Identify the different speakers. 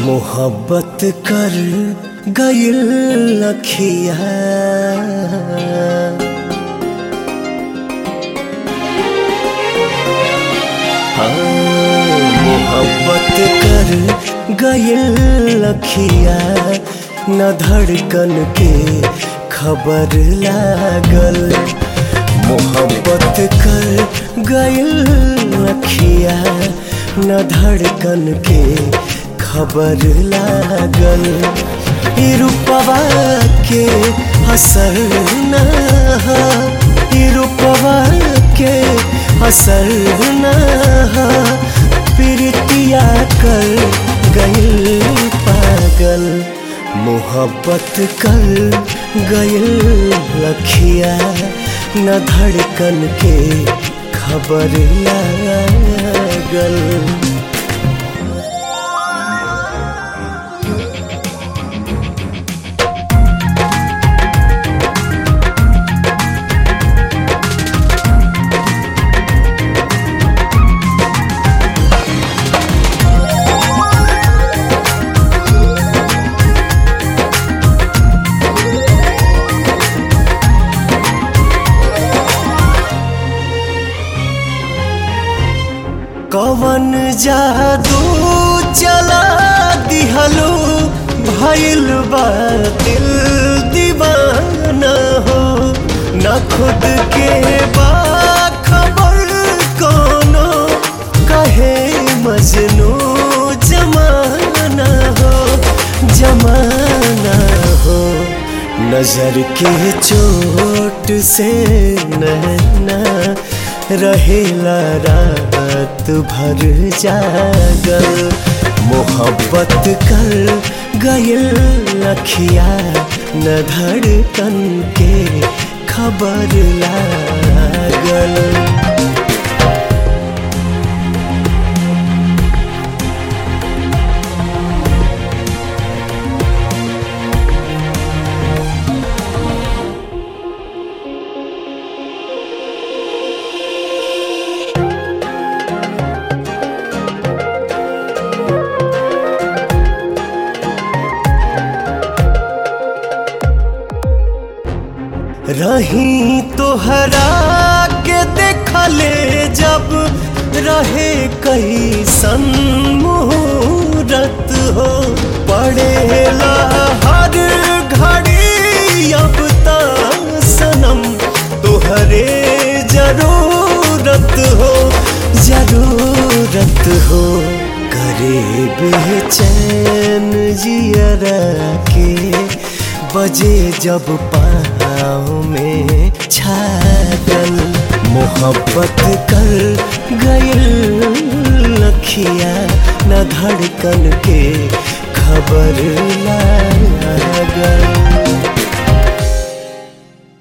Speaker 1: मोहब्बत कर गइल लखिया। हाँ, मोहब्बत कर गइल लखिया। न धड़कन के खबर लागल। मोहब्बत कर गइल लखिया। न धड़कन के खबर लागल। रूपवा के असर न रूपवा के असर न प्रीतिया कर गइल पागल। मोहब्बत कर गइल लखिया। न धड़कन के खबर लागल। कवन जादू चला दिहलो, भइल बा दिल दीवाना हो। न खुद के बा खबर कोनो, कहे मजनू जमाना हो जमाना हो। नज़र के चोट से नैना रहेला रात भर जागल मोहब्बत कर गइल लखिया न धड़कन के खबर लागल। रही तोहरा के देख ले जब रहे कई मुहूर्त हो। पड़ेला हर घड़ी अब ता सनम तोहरे ज़रूरत हो। ज़रूरत हो करे बेचैन जियरा के, बजे जब पाँव में छागल मोहब्बत कर गइल लखिया न धड़कन के खबर लागल